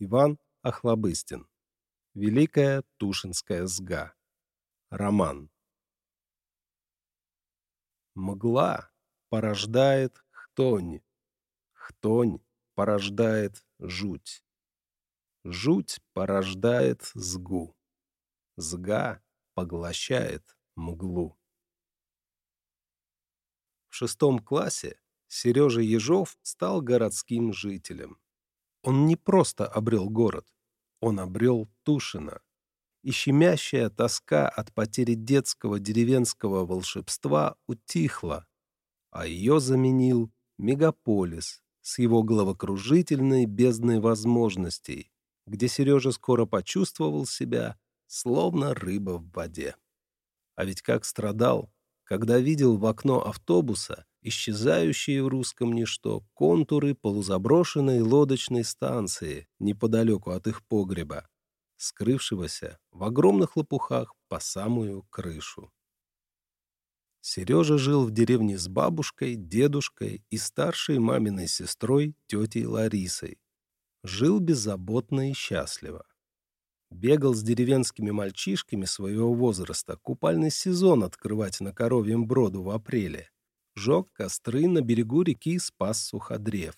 Иван Охлобыстин. Великая Тушинская сга. Роман. Мгла порождает хтонь. Хтонь порождает жуть. Жуть порождает сгу. Сга поглощает мглу. В шестом классе Сережа Ежов стал городским жителем. Он не просто обрел город, он обрел Тушино. И щемящая тоска от потери детского деревенского волшебства утихла, а ее заменил мегаполис с его головокружительной бездной возможностей, где Сережа скоро почувствовал себя, словно рыба в воде. А ведь как страдал, когда видел в окно автобуса исчезающие в русском ничто контуры полузаброшенной лодочной станции неподалеку от их погреба, скрывшегося в огромных лопухах по самую крышу. Сережа жил в деревне с бабушкой, дедушкой и старшей маминой сестрой, тетей Ларисой. Жил беззаботно и счастливо. Бегал с деревенскими мальчишками своего возраста купальный сезон открывать на коровьем броду в апреле. Жег костры на берегу реки спас суходрев,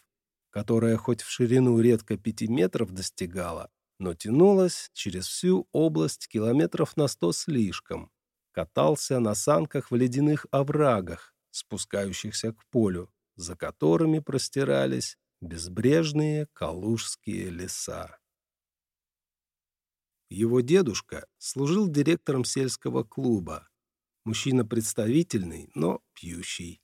которая хоть в ширину редко пяти метров достигала, но тянулась через всю область километров на сто слишком. Катался на санках в ледяных оврагах, спускающихся к полю, за которыми простирались безбрежные калужские леса. Его дедушка служил директором сельского клуба. Мужчина представительный, но пьющий.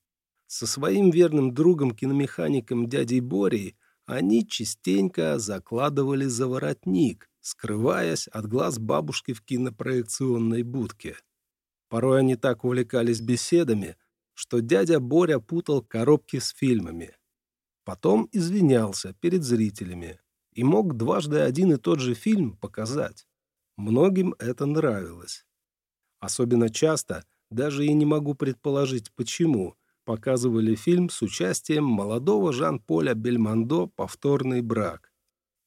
Со своим верным другом-киномехаником дядей Борей они частенько закладывали за воротник, скрываясь от глаз бабушки в кинопроекционной будке. Порой они так увлекались беседами, что дядя Боря путал коробки с фильмами. Потом извинялся перед зрителями и мог дважды один и тот же фильм показать. Многим это нравилось. Особенно часто, даже и не могу предположить почему, показывали фильм с участием молодого Жан-Поля Бельмондо «Повторный брак».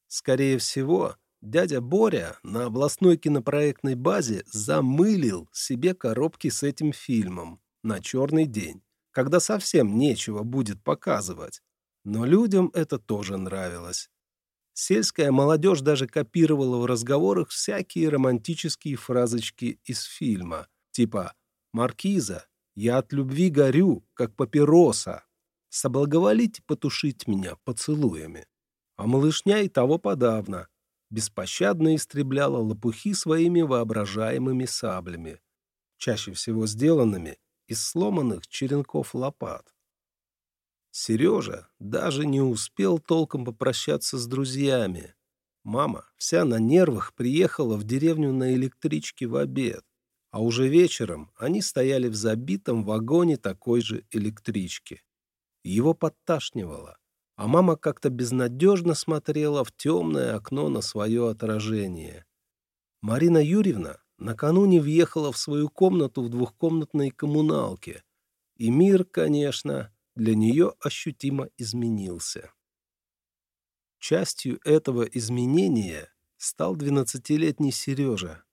Скорее всего, дядя Боря на областной кинопроектной базе замылил себе коробки с этим фильмом на черный день, когда совсем нечего будет показывать. Но людям это тоже нравилось. Сельская молодежь даже копировала в разговорах всякие романтические фразочки из фильма, типа «Маркиза, я от любви горю, как папироса. Соблаговолите потушить меня поцелуями». А малышня и того подавно беспощадно истребляла лопухи своими воображаемыми саблями, чаще всего сделанными из сломанных черенков лопат. Сережа даже не успел толком попрощаться с друзьями. Мама, вся на нервах, приехала в деревню на электричке в обед, а уже вечером они стояли в забитом вагоне такой же электрички. Его подташнивало, а мама как-то безнадежно смотрела в темное окно на свое отражение. Марина Юрьевна накануне въехала в свою комнату в двухкомнатной коммуналке, и мир, конечно, для нее ощутимо изменился. Частью этого изменения стал 12-летний Сережа.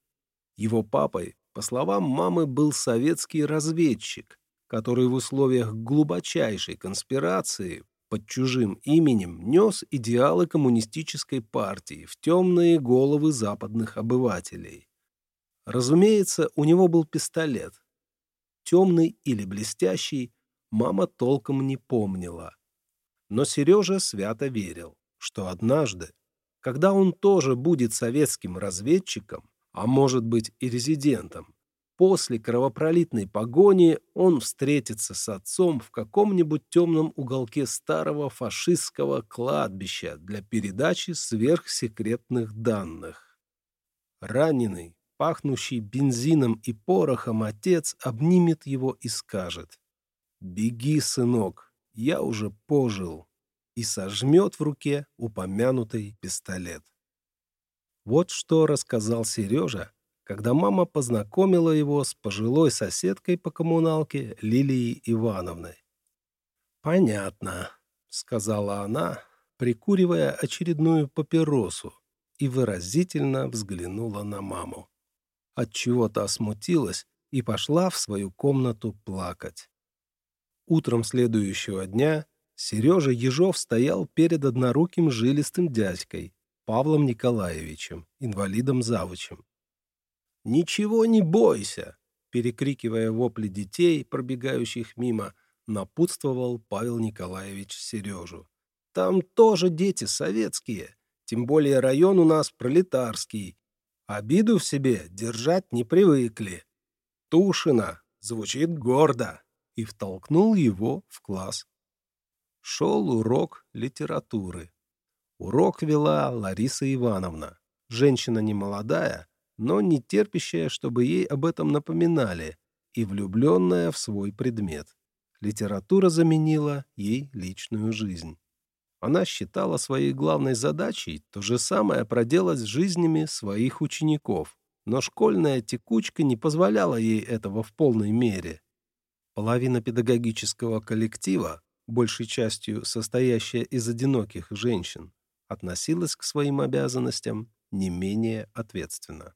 Его папой, по словам мамы, был советский разведчик, который в условиях глубочайшей конспирации под чужим именем нес идеалы коммунистической партии в темные головы западных обывателей. Разумеется, у него был пистолет. Темный или блестящий, мама толком не помнила. Но Сережа свято верил, что однажды, когда он тоже будет советским разведчиком, а может быть и резидентом, после кровопролитной погони он встретится с отцом в каком-нибудь темном уголке старого фашистского кладбища для передачи сверхсекретных данных. Раненый, пахнущий бензином и порохом отец обнимет его и скажет «Беги, сынок, я уже пожил», и сожмет в руке упомянутый пистолет. Вот что рассказал Сережа, когда мама познакомила его с пожилой соседкой по коммуналке Лилией Ивановной. «Понятно», — сказала она, прикуривая очередную папиросу и выразительно взглянула на маму. Отчего-то осмутилась и пошла в свою комнату плакать. Утром следующего дня Сережа Ежов стоял перед одноруким жилистым дядькой, Павлом Николаевичем, инвалидом-завучем. «Ничего не бойся!» перекрикивая вопли детей, пробегающих мимо, напутствовал Павел Николаевич Сережу. «Там тоже дети советские, тем более район у нас пролетарский. Обиду в себе держать не привыкли. Тушина звучит гордо!» и втолкнул его в класс. Шел урок литературы. Урок вела Лариса Ивановна. Женщина немолодая, но не терпящая, чтобы ей об этом напоминали, и влюбленная в свой предмет. Литература заменила ей личную жизнь. Она считала своей главной задачей то же самое проделать с жизнями своих учеников, но школьная текучка не позволяла ей этого в полной мере. Половина педагогического коллектива, большей частью состоящая из одиноких женщин, относилась к своим обязанностям не менее ответственно.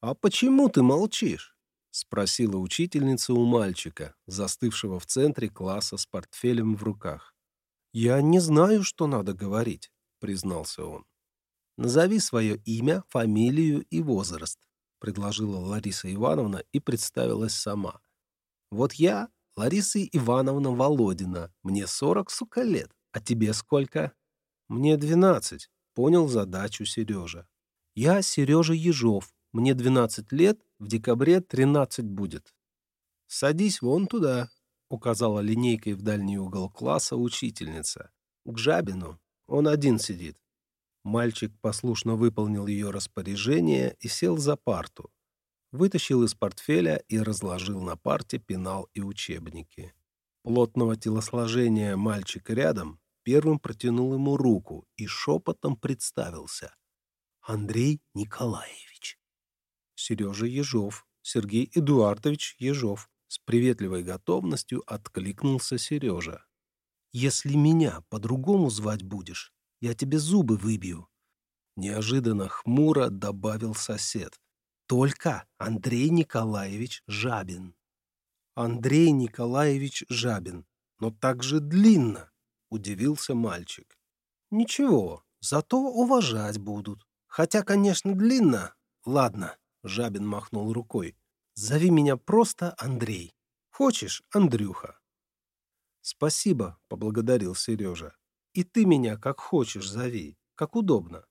«А почему ты молчишь?» — спросила учительница у мальчика, застывшего в центре класса с портфелем в руках. «Я не знаю, что надо говорить», — признался он. «Назови свое имя, фамилию и возраст», — предложила Лариса Ивановна и представилась сама. «Вот я, Лариса Ивановна Володина, мне сорок, сука, лет, а тебе сколько?» «Мне двенадцать», — понял задачу Сережа. «Я Сережа Ежов, мне 12 лет, в декабре 13 будет. Садись вон туда, указала линейкой в дальний угол класса учительница. К Жабину. Он один сидит. Мальчик послушно выполнил ее распоряжение и сел за парту. Вытащил из портфеля и разложил на парте пенал и учебники. Плотного телосложения мальчик рядом первым протянул ему руку и шепотом представился. Андрей Николаевич. Сережа Ежов, Сергей Эдуардович Ежов. С приветливой готовностью откликнулся Сережа. «Если меня по-другому звать будешь, я тебе зубы выбью», — неожиданно хмуро добавил сосед. «Только Андрей Николаевич Жабин». «Андрей Николаевич Жабин, но так же длинно», — удивился мальчик. «Ничего, зато уважать будут. Хотя, конечно, длинно. Ладно, Жабин махнул рукой. «Зови меня просто Андрей. Хочешь, Андрюха?» «Спасибо», — поблагодарил Сережа. «И ты меня как хочешь зови, как удобно».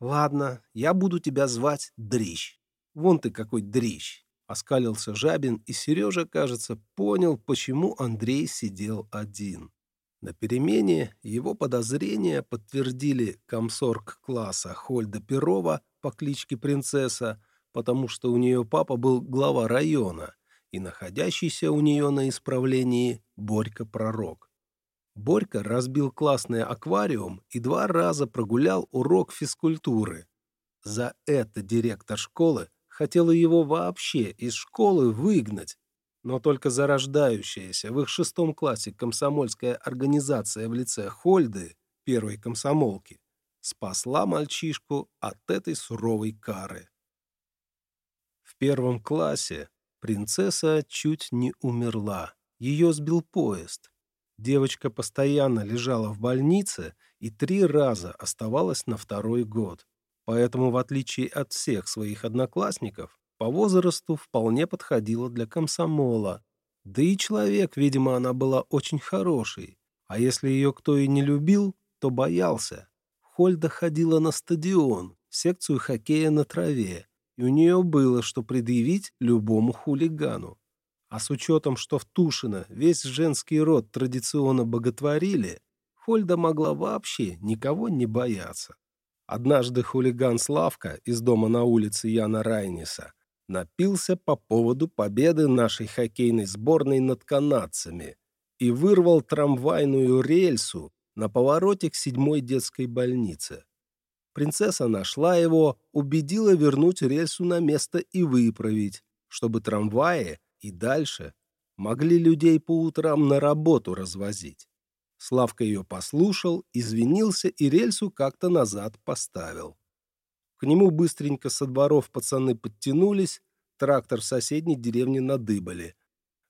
«Ладно, я буду тебя звать Дрищ. Вон ты какой дрищ!» Оскалился Жабин, и Сережа, кажется, понял, почему Андрей сидел один. На перемене его подозрения подтвердили комсорг класса Хольда Перова по кличке Принцесса, потому что у нее папа был глава района и находящийся у нее на исправлении Борька Пророк. Борька разбил классный аквариум и два раза прогулял урок физкультуры. За это директор школы хотела его вообще из школы выгнать, но только зарождающаяся в их шестом классе комсомольская организация в лице Хольды, первой комсомолки, спасла мальчишку от этой суровой кары первом классе принцесса чуть не умерла. Ее сбил поезд. Девочка постоянно лежала в больнице и три раза оставалась на второй год. Поэтому, в отличие от всех своих одноклассников, по возрасту вполне подходила для комсомола. Да и человек, видимо, она была очень хороший. А если ее кто и не любил, то боялся. Хольда ходила на стадион, в секцию хоккея на траве, и у нее было что предъявить любому хулигану. А с учетом, что в Тушино весь женский род традиционно боготворили, Хольда могла вообще никого не бояться. Однажды хулиган Славка из дома на улице Яна Райниса напился по поводу победы нашей хоккейной сборной над канадцами и вырвал трамвайную рельсу на повороте к седьмой детской больнице. Принцесса нашла его, убедила вернуть рельсу на место и выправить, чтобы трамваи и дальше могли людей по утрам на работу развозить. Славка ее послушал, извинился и рельсу как-то назад поставил. К нему быстренько со дворов пацаны подтянулись, трактор в соседней деревне надыбали.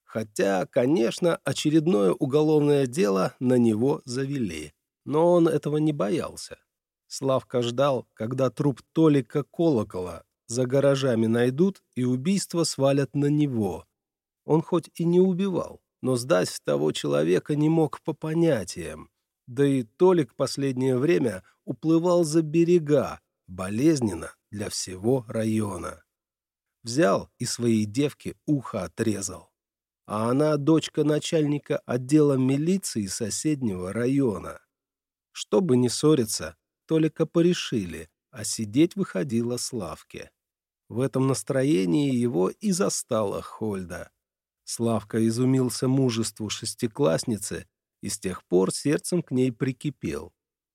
Хотя, конечно, очередное уголовное дело на него завели. Но он этого не боялся. Славка ждал, когда труп Толика Колокола за гаражами найдут и убийство свалят на него. Он хоть и не убивал, но сдать того человека не мог по понятиям. Да и Толик последнее время уплывал за берега, болезненно для всего района. Взял и своей девке ухо отрезал. А она дочка начальника отдела милиции соседнего района. Чтобы не ссориться, Толика порешили, а сидеть выходила Славке. В этом настроении его и застала Хольда. Славка изумился мужеству шестиклассницы и с тех пор сердцем к ней прикипел.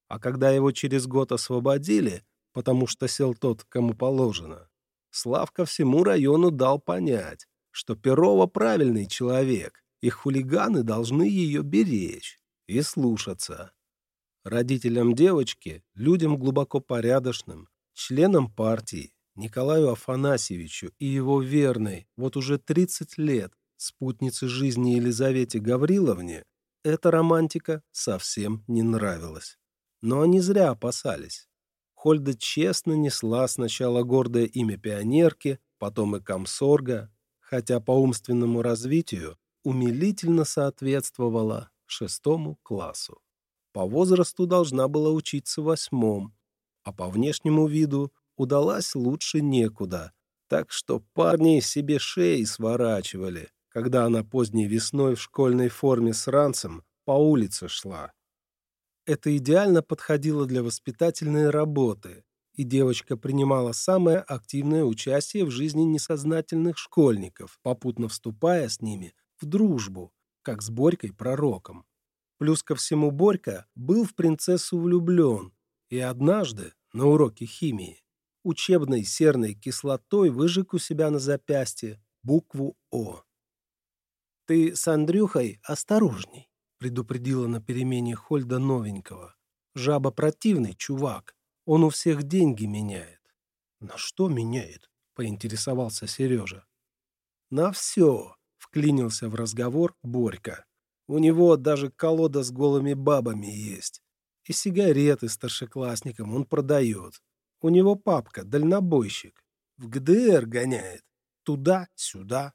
А когда его через год освободили, потому что сел тот, кому положено, Славка всему району дал понять, что Перова правильный человек, и хулиганы должны ее беречь и слушаться. Родителям девочки, людям глубоко порядочным, членам партии, Николаю Афанасьевичу и его верной, вот уже 30 лет, спутнице жизни Елизавете Гавриловне, эта романтика совсем не нравилась. Но они зря опасались. Хольда честно несла сначала гордое имя пионерки, потом и комсорга, хотя по умственному развитию умилительно соответствовала шестому классу. По возрасту должна была учиться восьмом, а по внешнему виду удалась лучше некуда, так что парни себе шеи сворачивали, когда она поздней весной в школьной форме с ранцем по улице шла. Это идеально подходило для воспитательной работы, и девочка принимала самое активное участие в жизни несознательных школьников, попутно вступая с ними в дружбу, как с Борькой-пророком. Плюс ко всему Борька был в принцессу влюблен, и однажды на уроке химии учебной серной кислотой выжег у себя на запястье букву «О». «Ты с Андрюхой осторожней», — предупредила на перемене Хольда новенького. «Жаба противный, чувак. Он у всех деньги меняет». «На что меняет?» — поинтересовался Сережа. «На все», — вклинился в разговор Борька. «У него даже колода с голыми бабами есть. И сигареты старшеклассникам он продает. У него папка, дальнобойщик. В ГДР гоняет. Туда-сюда.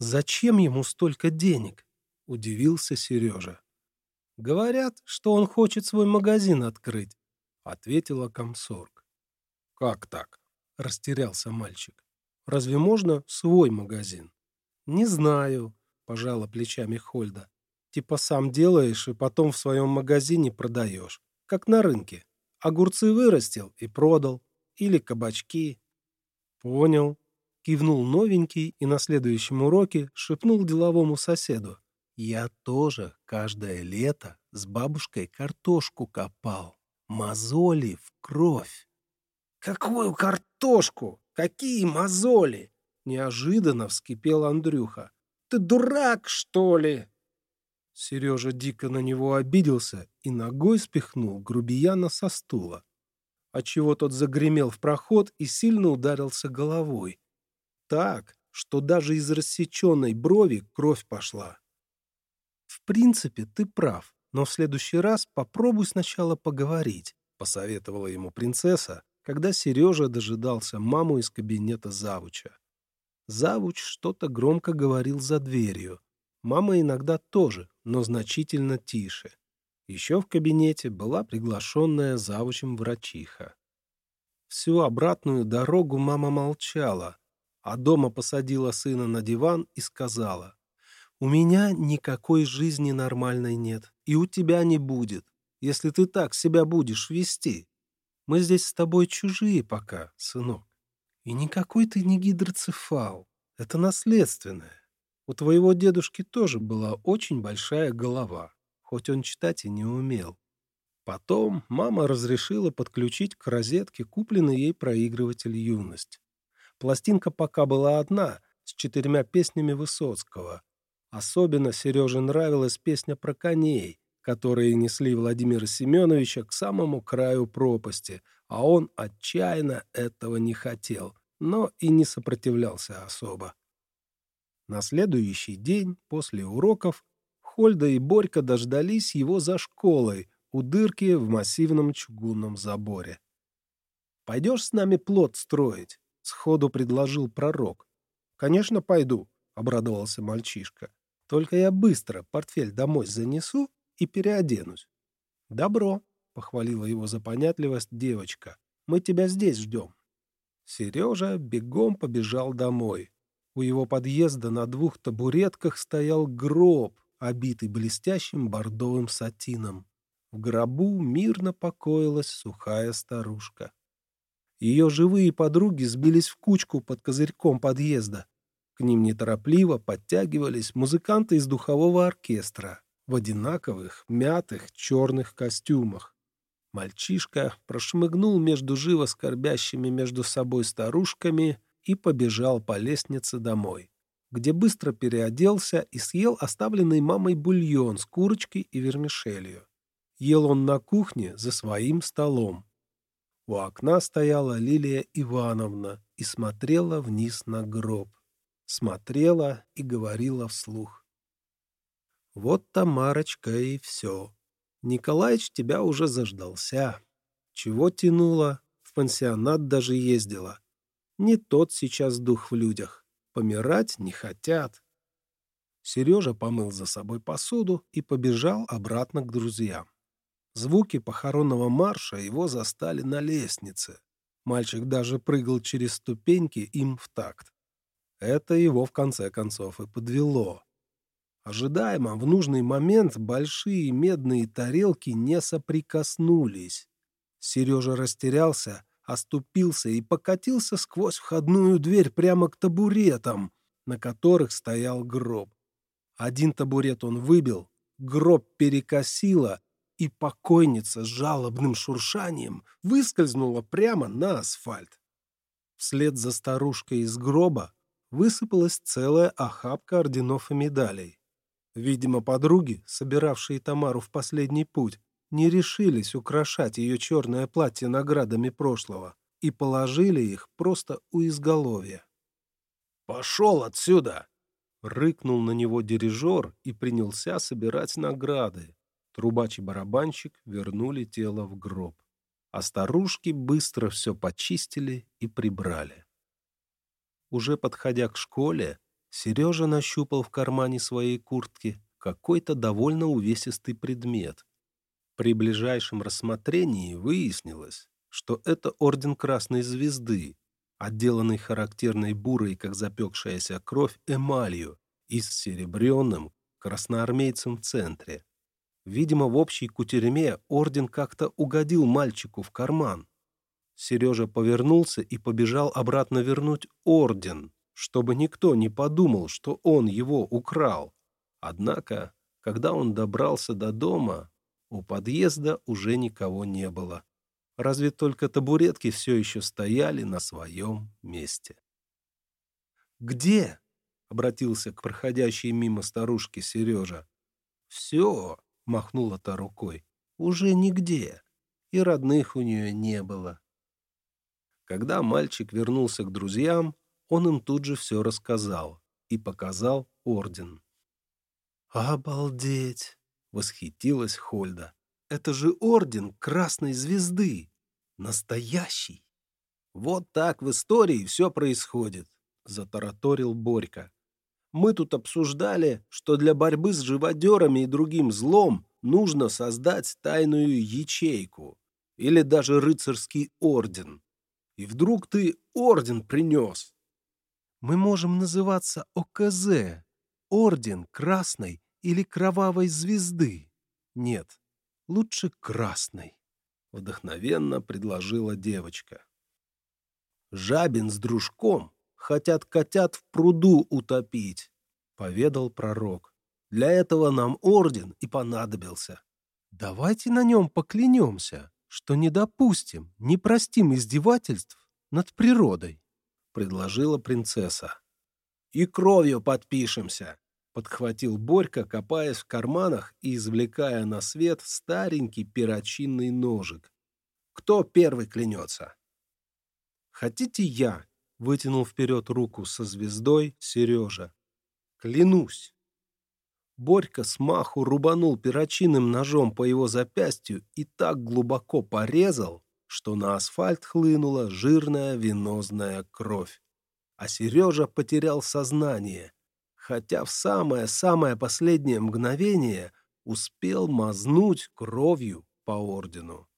«Зачем ему столько денег?» — удивился Сережа. «Говорят, что он хочет свой магазин открыть», — ответила комсорг. «Как так?» — растерялся мальчик. «Разве можно свой магазин?» «Не знаю», — пожала плечами Хольда. «Типа сам делаешь и потом в своем магазине продаешь, как на рынке. Огурцы вырастил и продал. Или кабачки». «Понял», Кивнул новенький и на следующем уроке шепнул деловому соседу. «Я тоже каждое лето с бабушкой картошку копал. Мозоли в кровь». «Какую картошку? Какие мозоли?» Неожиданно вскипел Андрюха. «Ты дурак, что ли?» Сережа дико на него обиделся и ногой спихнул грубияна со стула, отчего тот загремел в проход и сильно ударился головой так, что даже из рассеченной брови кровь пошла. «В принципе, ты прав, но в следующий раз попробуй сначала поговорить», — посоветовала ему принцесса, когда Сережа дожидался маму из кабинета завуча. Завуч что-то громко говорил за дверью. Мама иногда тоже, но значительно тише. Еще в кабинете была приглашенная завучем врачиха. Всю обратную дорогу мама молчала, а дома посадила сына на диван и сказала, «У меня никакой жизни нормальной нет, и у тебя не будет, если ты так себя будешь вести. Мы здесь с тобой чужие пока, сынок. И никакой ты не гидроцефал, это наследственное. У твоего дедушки тоже была очень большая голова, хоть он читать и не умел. Потом мама разрешила подключить к розетке купленный ей проигрыватель «Юность». Пластинка пока была одна, с четырьмя песнями Высоцкого. Особенно Сереже нравилась песня про коней, которые несли Владимира Семеновича к самому краю пропасти, а он отчаянно этого не хотел, но и не сопротивлялся особо. На следующий день, после уроков, Хольда и Борька дождались его за школой, у дырки в массивном чугунном заборе. «Пойдешь с нами плод строить?» — сходу предложил пророк. «Конечно, пойду», — обрадовался мальчишка. «Только я быстро портфель домой занесу и переоденусь». «Добро», — похвалила его за понятливость девочка. «Мы тебя здесь ждем». Сережа бегом побежал домой. У его подъезда на двух табуретках стоял гроб, обитый блестящим бордовым сатином. В гробу мирно покоилась сухая старушка. Ее живые подруги сбились в кучку под козырьком подъезда. К ним неторопливо подтягивались музыканты из духового оркестра в одинаковых, мятых, черных костюмах. Мальчишка прошмыгнул между живо скорбящими между собой старушками и побежал по лестнице домой, где быстро переоделся и съел оставленный мамой бульон с курочкой и вермишелью. Ел он на кухне за своим столом. У окна стояла Лилия Ивановна и смотрела вниз на гроб. Смотрела и говорила вслух. «Вот Тамарочка и все. Николаич тебя уже заждался. Чего тянула? В пансионат даже ездила. Не тот сейчас дух в людях. Помирать не хотят». Сережа помыл за собой посуду и побежал обратно к друзьям. Звуки похоронного марша его застали на лестнице. Мальчик даже прыгал через ступеньки им в такт. Это его в конце концов и подвело. Ожидаемо в нужный момент большие медные тарелки не соприкоснулись. Сережа растерялся, оступился и покатился сквозь входную дверь прямо к табуретам, на которых стоял гроб. Один табурет он выбил, гроб перекосило, и покойница с жалобным шуршанием выскользнула прямо на асфальт. Вслед за старушкой из гроба высыпалась целая охапка орденов и медалей. Видимо, подруги, собиравшие Тамару в последний путь, не решились украшать ее черное платье наградами прошлого и положили их просто у изголовья. «Пошел отсюда!» — рыкнул на него дирижер и принялся собирать награды. Трубач и барабанщик вернули тело в гроб, а старушки быстро все почистили и прибрали. Уже подходя к школе, Сережа нащупал в кармане своей куртки какой-то довольно увесистый предмет. При ближайшем рассмотрении выяснилось, что это орден Красной Звезды, отделанный характерной бурой, как запекшаяся кровь, эмалью и с серебряным красноармейцем в центре. Видимо, в общей кутерьме орден как-то угодил мальчику в карман. Сережа повернулся и побежал обратно вернуть орден, чтобы никто не подумал, что он его украл. Однако, когда он добрался до дома, у подъезда уже никого не было. Разве только табуретки все еще стояли на своем месте. «Где?» — обратился к проходящей мимо старушке Сережа. «Все, махнула та рукой. Уже нигде. И родных у нее не было. Когда мальчик вернулся к друзьям, он им тут же все рассказал и показал орден. «Обалдеть!» — восхитилась Хольда. «Это же орден Красной Звезды! Настоящий!» «Вот так в истории все происходит», — затараторил Борька. Мы тут обсуждали, что для борьбы с живодерами и другим злом нужно создать тайную ячейку или даже рыцарский орден. И вдруг ты орден принес. Мы можем называться ОКЗ, Орден Красной или Кровавой Звезды. Нет, лучше Красной, вдохновенно предложила девочка. Жабин с дружком хотят котят в пруду утопить», — поведал пророк. «Для этого нам орден и понадобился. Давайте на нем поклянемся, что не допустим, не простим издевательств над природой», — предложила принцесса. «И кровью подпишемся», — подхватил Борька, копаясь в карманах и извлекая на свет старенький перочинный ножик. «Кто первый клянется?» «Хотите я?» — вытянул вперед руку со звездой Сережа. «Клянусь!» Борька смаху рубанул перочинным ножом по его запястью и так глубоко порезал, что на асфальт хлынула жирная венозная кровь. А Сережа потерял сознание, хотя в самое-самое последнее мгновение успел мазнуть кровью по ордену.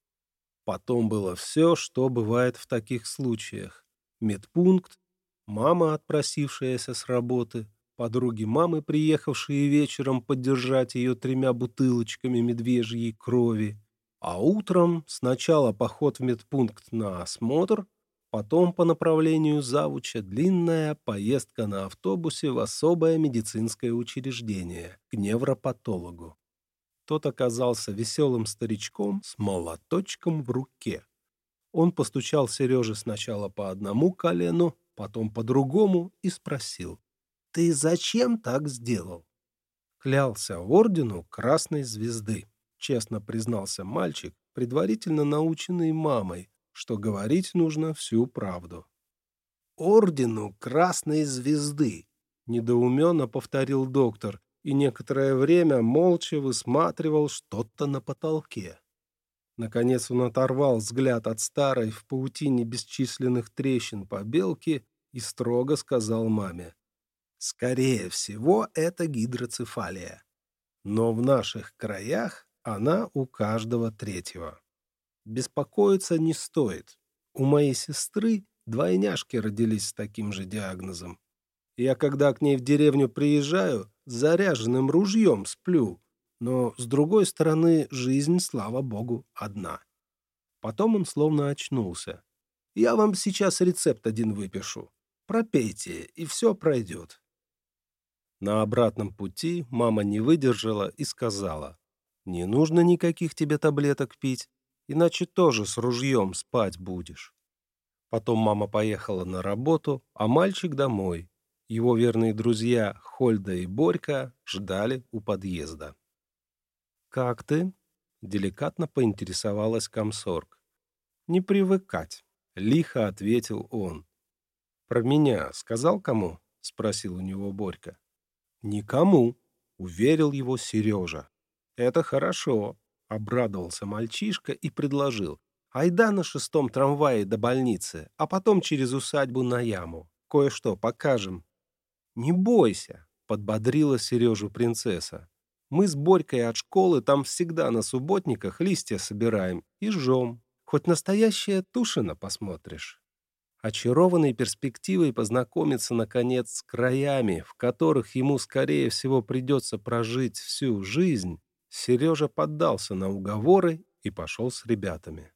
Потом было все, что бывает в таких случаях. Медпункт, мама, отпросившаяся с работы, подруги мамы, приехавшие вечером поддержать ее тремя бутылочками медвежьей крови, а утром сначала поход в медпункт на осмотр, потом по направлению завуча длинная поездка на автобусе в особое медицинское учреждение к невропатологу. Тот оказался веселым старичком с молоточком в руке. Он постучал Сереже сначала по одному колену, потом по другому и спросил. Ты зачем так сделал? Клялся ордену Красной Звезды, честно признался мальчик, предварительно наученный мамой, что говорить нужно всю правду. Ордену Красной Звезды, недоуменно повторил доктор и некоторое время молча высматривал что-то на потолке. Наконец он оторвал взгляд от старой в паутине бесчисленных трещин побелки и строго сказал маме. Скорее всего, это гидроцефалия. Но в наших краях она у каждого третьего. Беспокоиться не стоит. У моей сестры двойняшки родились с таким же диагнозом. Я, когда к ней в деревню приезжаю, с заряженным ружьем сплю. Но, с другой стороны, жизнь, слава богу, одна. Потом он словно очнулся. Я вам сейчас рецепт один выпишу. Пропейте, и все пройдет. На обратном пути мама не выдержала и сказала, «Не нужно никаких тебе таблеток пить, иначе тоже с ружьем спать будешь». Потом мама поехала на работу, а мальчик домой. Его верные друзья Хольда и Борька ждали у подъезда. «Как ты?» — деликатно поинтересовалась комсорг. «Не привыкать», — лихо ответил он. «Про меня сказал кому?» — спросил у него Борька. «Никому», — уверил его Сережа. «Это хорошо», — обрадовался мальчишка и предложил. «Айда на шестом трамвае до больницы, а потом через усадьбу на яму. Кое-что покажем». «Не бойся», — подбодрила Сережу принцесса. «Мы с Борькой от школы там всегда на субботниках листья собираем и жжем. Хоть настоящая Тушина посмотришь» очарованный перспективой познакомиться, наконец, с краями, в которых ему, скорее всего, придется прожить всю жизнь, Сережа поддался на уговоры и пошел с ребятами.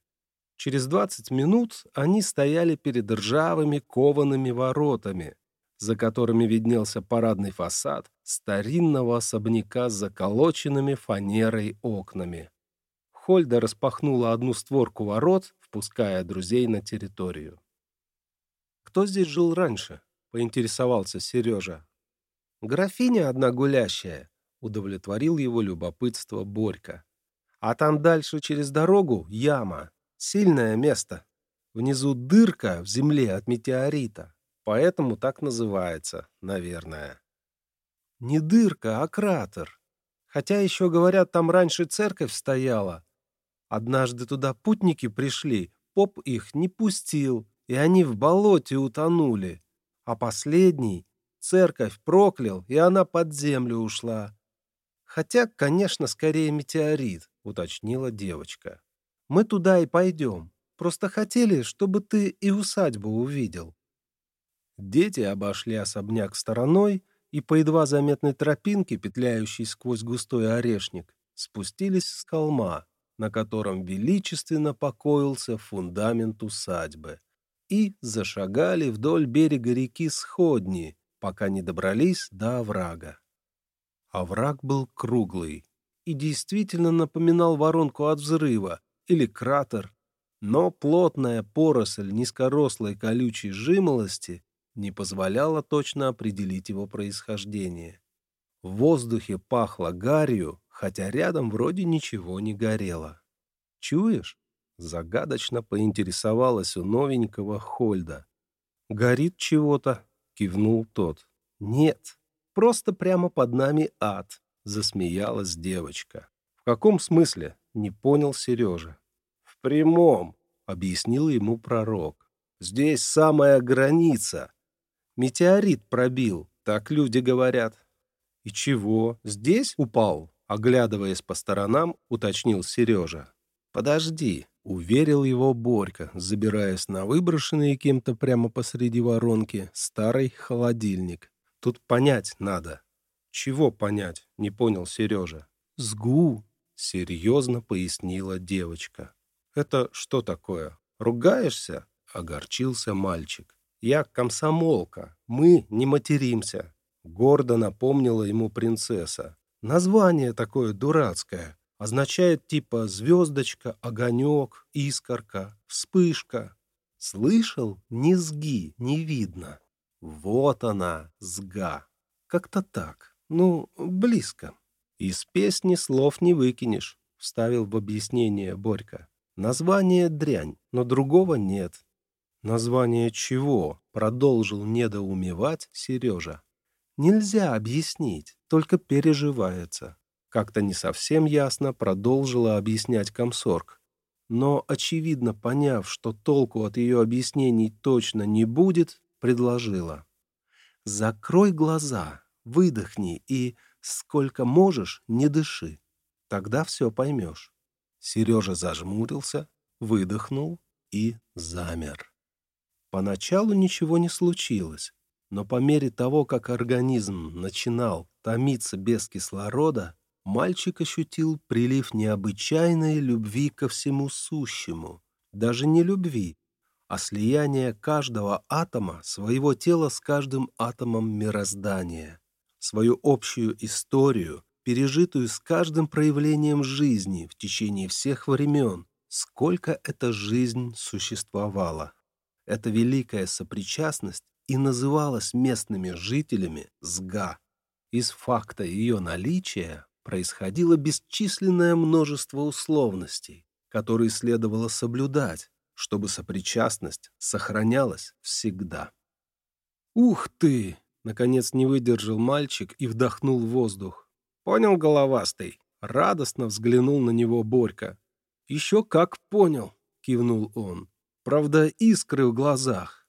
Через двадцать минут они стояли перед ржавыми коваными воротами, за которыми виднелся парадный фасад старинного особняка с заколоченными фанерой окнами. Хольда распахнула одну створку ворот, впуская друзей на территорию. «Кто здесь жил раньше?» — поинтересовался Сережа. «Графиня одна гулящая», — удовлетворил его любопытство Борька. «А там дальше через дорогу яма. Сильное место. Внизу дырка в земле от метеорита. Поэтому так называется, наверное». «Не дырка, а кратер. Хотя еще, говорят, там раньше церковь стояла. Однажды туда путники пришли, поп их не пустил, и они в болоте утонули, а последний церковь проклял, и она под землю ушла. Хотя, конечно, скорее метеорит, уточнила девочка. Мы туда и пойдем. Просто хотели, чтобы ты и усадьбу увидел. Дети обошли особняк стороной и по едва заметной тропинке, петляющей сквозь густой орешник, спустились с холма, на котором величественно покоился фундамент усадьбы и зашагали вдоль берега реки Сходни, пока не добрались до оврага. Овраг был круглый и действительно напоминал воронку от взрыва или кратер, но плотная поросль низкорослой колючей жимолости не позволяла точно определить его происхождение. В воздухе пахло гарью, хотя рядом вроде ничего не горело. «Чуешь?» — загадочно поинтересовалась у новенького Хольда. «Горит чего-то», — кивнул тот. «Нет, просто прямо под нами ад», — засмеялась девочка. «В каком смысле?» — не понял Сережа. «В прямом», — объяснил ему пророк. «Здесь самая граница. Метеорит пробил, так люди говорят». «И чего? Здесь упал?» Оглядываясь по сторонам, уточнил Сережа. «Подожди», — уверил его Борька, забираясь на выброшенный кем-то прямо посреди воронки старый холодильник. «Тут понять надо». «Чего понять?» — не понял Сережа. «Сгу», — серьезно пояснила девочка. «Это что такое? Ругаешься?» — огорчился мальчик. «Я комсомолка. Мы не материмся. Гордо напомнила ему принцесса. Название такое дурацкое. Означает типа звездочка, огонек, искорка, вспышка. Слышал? Низги, не видно. Вот она, сга. Как-то так. Ну, близко. Из песни слов не выкинешь, вставил в объяснение Борька. Название дрянь, но другого нет. Название чего? Продолжил недоумевать Сережа. Нельзя объяснить, только переживается. Как-то не совсем ясно продолжила объяснять комсорг. Но, очевидно, поняв, что толку от ее объяснений точно не будет, предложила. «Закрой глаза, выдохни и, сколько можешь, не дыши. Тогда все поймешь». Сережа зажмурился, выдохнул и замер. Поначалу ничего не случилось. Но по мере того, как организм начинал томиться без кислорода, мальчик ощутил прилив необычайной любви ко всему сущему. Даже не любви, а слияние каждого атома своего тела с каждым атомом мироздания, свою общую историю, пережитую с каждым проявлением жизни в течение всех времен, сколько эта жизнь существовала. Эта великая сопричастность и называлась местными жителями Сга. Из факта ее наличия происходило бесчисленное множество условностей, которые следовало соблюдать, чтобы сопричастность сохранялась всегда. «Ух ты!» — наконец не выдержал мальчик и вдохнул воздух. «Понял, головастый?» — радостно взглянул на него Борька. «Еще как понял!» — кивнул он. «Правда, искры в глазах.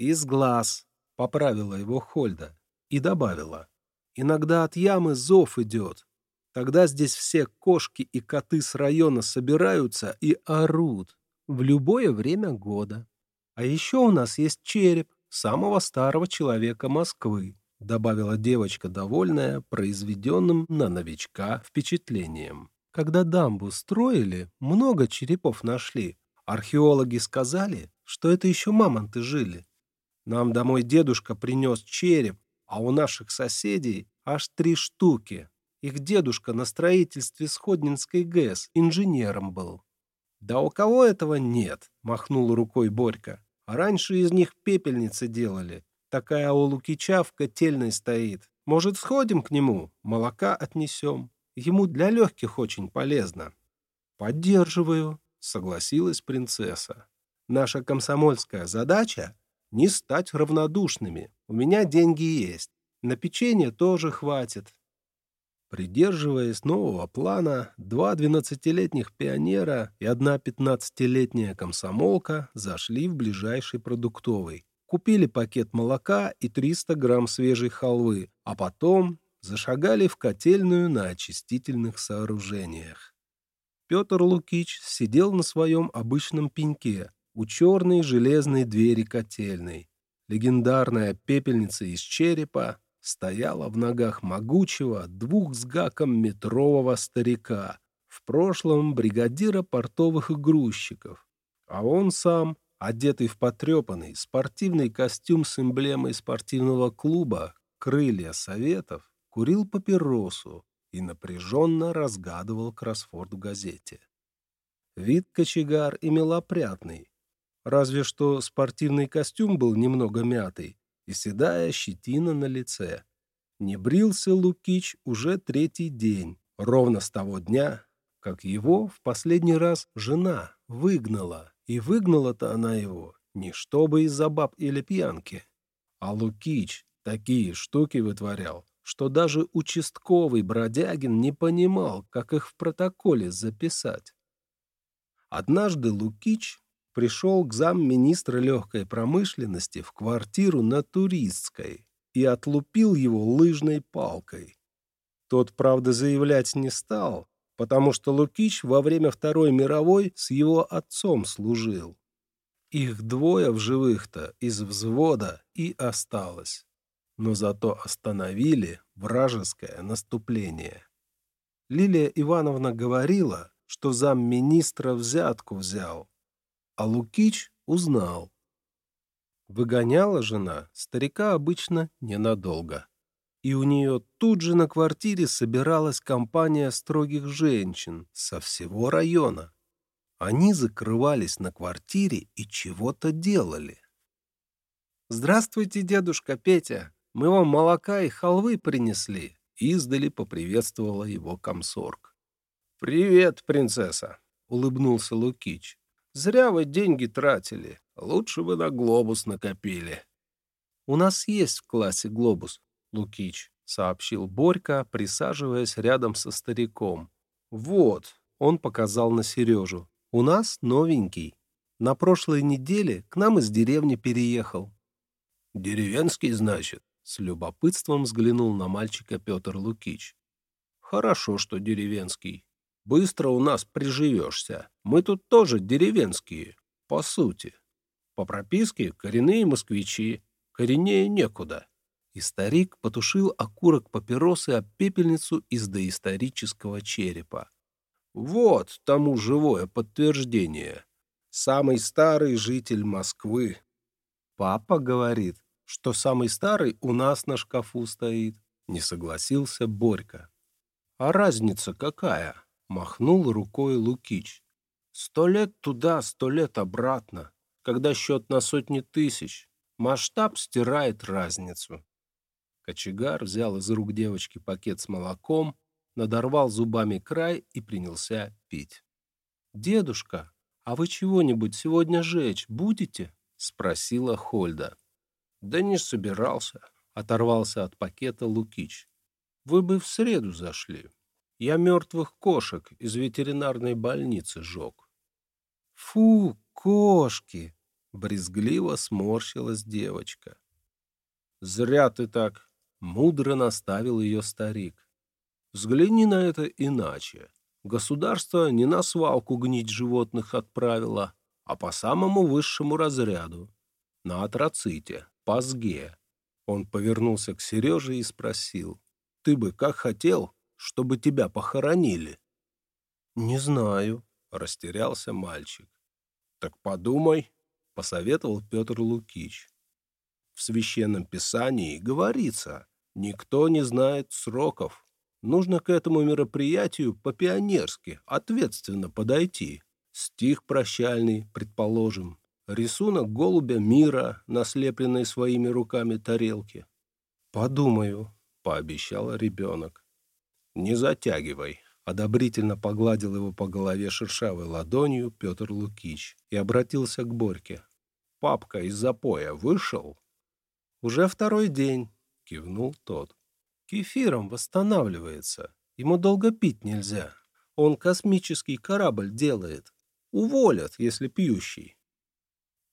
«Из глаз», — поправила его Хольда и добавила. «Иногда от ямы зов идет. Тогда здесь все кошки и коты с района собираются и орут в любое время года. А еще у нас есть череп самого старого человека Москвы», добавила девочка, довольная произведенным на новичка впечатлением. Когда дамбу строили, много черепов нашли. Археологи сказали, что это еще мамонты жили. Нам домой дедушка принес череп, а у наших соседей аж три штуки. Их дедушка на строительстве Сходнинской ГЭС инженером был. «Да у кого этого нет?» — махнул рукой Борька. «А раньше из них пепельницы делали. Такая у Лукича в котельной стоит. Может, сходим к нему, молока отнесем. Ему для легких очень полезно». «Поддерживаю», — согласилась принцесса. «Наша комсомольская задача не стать равнодушными. У меня деньги есть. На печенье тоже хватит. Придерживаясь нового плана, два двенадцатилетних пионера и одна пятнадцатилетняя комсомолка зашли в ближайший продуктовый. Купили пакет молока и 300 грамм свежей халвы, а потом зашагали в котельную на очистительных сооружениях. Петр Лукич сидел на своем обычном пеньке, у черной железной двери котельной. Легендарная пепельница из черепа стояла в ногах могучего двух с гаком метрового старика, в прошлом бригадира портовых грузчиков. А он сам, одетый в потрепанный спортивный костюм с эмблемой спортивного клуба «Крылья Советов», курил папиросу и напряженно разгадывал кроссфорд в газете. Вид кочегар имел опрятный, Разве что спортивный костюм был немного мятый и седая щетина на лице. Не брился Лукич уже третий день, ровно с того дня, как его в последний раз жена выгнала. И выгнала-то она его не чтобы из-за баб или пьянки, а Лукич такие штуки вытворял, что даже участковый Бродягин не понимал, как их в протоколе записать. Однажды Лукич пришел к замминистра легкой промышленности в квартиру на Туристской и отлупил его лыжной палкой. Тот, правда, заявлять не стал, потому что Лукич во время Второй мировой с его отцом служил. Их двое в живых-то из взвода и осталось. Но зато остановили вражеское наступление. Лилия Ивановна говорила, что замминистра взятку взял, а Лукич узнал. Выгоняла жена старика обычно ненадолго. И у нее тут же на квартире собиралась компания строгих женщин со всего района. Они закрывались на квартире и чего-то делали. «Здравствуйте, дедушка Петя! Мы вам молока и халвы принесли!» Издали поприветствовала его комсорг. «Привет, принцесса!» — улыбнулся Лукич. «Зря вы деньги тратили. Лучше бы на глобус накопили. У нас есть в классе глобус, Лукич, сообщил Борька, присаживаясь рядом со стариком. Вот, он показал на Сережу. У нас новенький. На прошлой неделе к нам из деревни переехал. Деревенский, значит? С любопытством взглянул на мальчика Петр Лукич. Хорошо, что деревенский. Быстро у нас приживешься. Мы тут тоже деревенские, по сути. По прописке коренные москвичи, кореннее некуда. И старик потушил окурок папиросы об пепельницу из доисторического черепа. Вот тому живое подтверждение. Самый старый житель Москвы. Папа говорит, что самый старый у нас на шкафу стоит. Не согласился Борька. А разница какая? Махнул рукой Лукич. Сто лет туда, сто лет обратно когда счет на сотни тысяч. Масштаб стирает разницу. Кочегар взял из рук девочки пакет с молоком, надорвал зубами край и принялся пить. «Дедушка, а вы чего-нибудь сегодня жечь будете?» — спросила Хольда. «Да не собирался», — оторвался от пакета Лукич. «Вы бы в среду зашли. Я мертвых кошек из ветеринарной больницы жег». «Фу, кошки!» — брезгливо сморщилась девочка. «Зря ты так!» — мудро наставил ее старик. «Взгляни на это иначе. Государство не на свалку гнить животных отправило, а по самому высшему разряду. На атроците, по сге». Он повернулся к Сереже и спросил. «Ты бы как хотел, чтобы тебя похоронили?» «Не знаю», — растерялся мальчик. «Так подумай», — посоветовал Петр Лукич. «В Священном Писании говорится, никто не знает сроков. Нужно к этому мероприятию по-пионерски, ответственно подойти. Стих прощальный, предположим, рисунок голубя мира, наслепленной своими руками тарелки. «Подумаю», — пообещал ребенок. «Не затягивай», Одобрительно погладил его по голове шершавой ладонью Петр Лукич и обратился к Борьке. «Папка из запоя вышел?» «Уже второй день», — кивнул тот. «Кефиром восстанавливается. Ему долго пить нельзя. Он космический корабль делает. Уволят, если пьющий».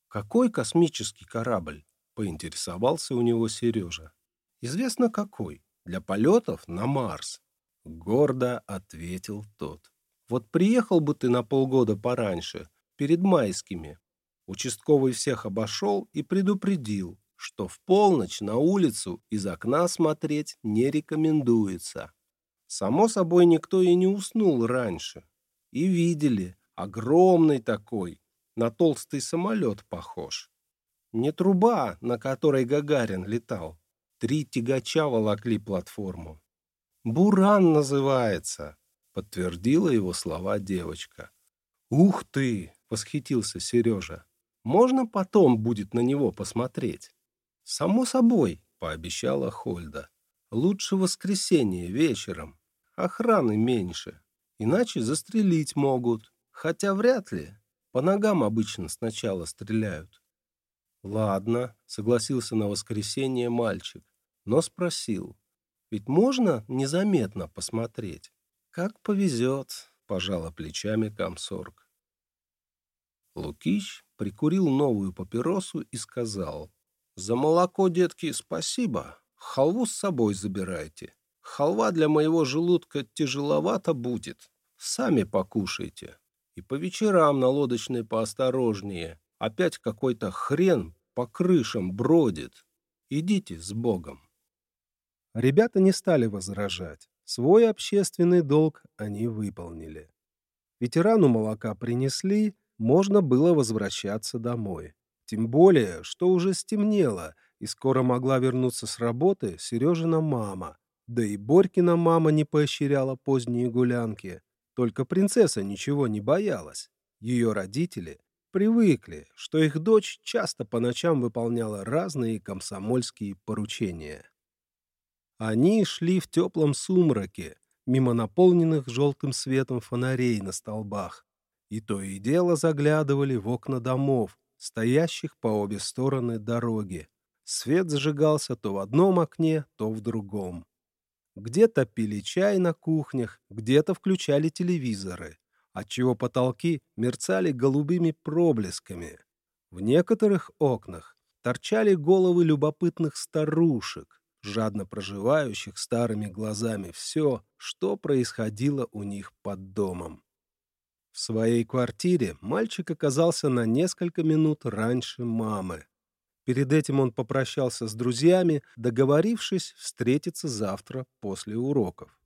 «Какой космический корабль?» — поинтересовался у него Сережа. «Известно какой. Для полетов на Марс. Гордо ответил тот. Вот приехал бы ты на полгода пораньше, перед майскими. Участковый всех обошел и предупредил, что в полночь на улицу из окна смотреть не рекомендуется. Само собой, никто и не уснул раньше. И видели, огромный такой, на толстый самолет похож. Не труба, на которой Гагарин летал. Три тягача волокли платформу. «Буран называется», — подтвердила его слова девочка. «Ух ты!» — восхитился Сережа. «Можно потом будет на него посмотреть?» «Само собой», — пообещала Хольда. Лучше воскресенье вечером. Охраны меньше. Иначе застрелить могут. Хотя вряд ли. По ногам обычно сначала стреляют. Ладно, согласился на воскресенье мальчик, но спросил. Ведь можно незаметно посмотреть? Как повезет, пожала плечами комсорг. Лукич прикурил новую папиросу и сказал. За молоко, детки, спасибо. Халву с собой забирайте. Халва для моего желудка тяжеловато будет. Сами покушайте. И по вечерам на лодочной поосторожнее. Опять какой-то хрен по крышам бродит. Идите с Богом. Ребята не стали возражать. Свой общественный долг они выполнили. Ветерану молока принесли, можно было возвращаться домой. Тем более, что уже стемнело, и скоро могла вернуться с работы Сережина мама. Да и Борькина мама не поощряла поздние гулянки. Только принцесса ничего не боялась. Ее родители привыкли, что их дочь часто по ночам выполняла разные комсомольские поручения. Они шли в теплом сумраке, мимо наполненных желтым светом фонарей на столбах, и то и дело заглядывали в окна домов, стоящих по обе стороны дороги. Свет зажигался то в одном окне, то в другом. Где-то пили чай на кухнях, где-то включали телевизоры, отчего потолки мерцали голубыми проблесками. В некоторых окнах торчали головы любопытных старушек, жадно проживающих старыми глазами все, что происходило у них под домом. В своей квартире мальчик оказался на несколько минут раньше мамы. Перед этим он попрощался с друзьями, договорившись встретиться завтра после уроков.